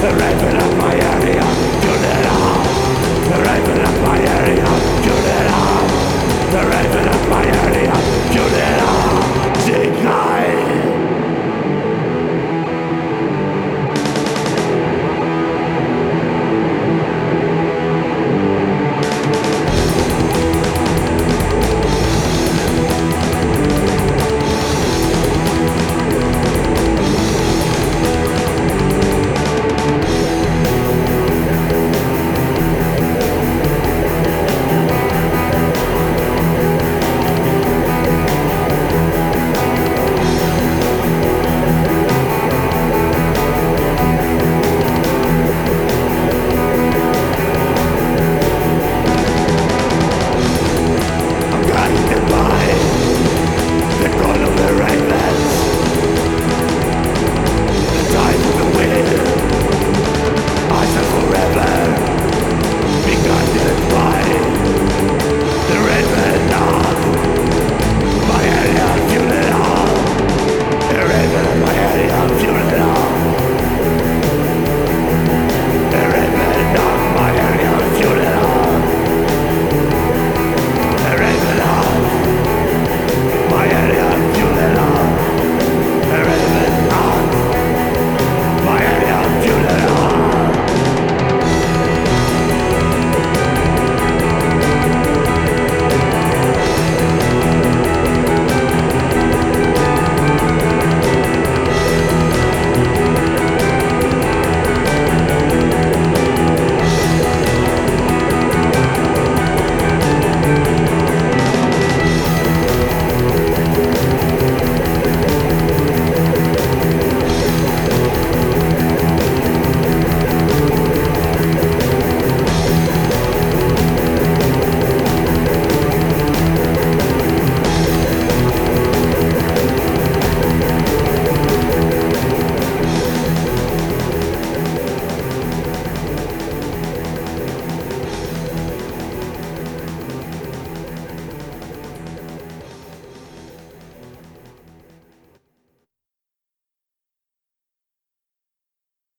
the red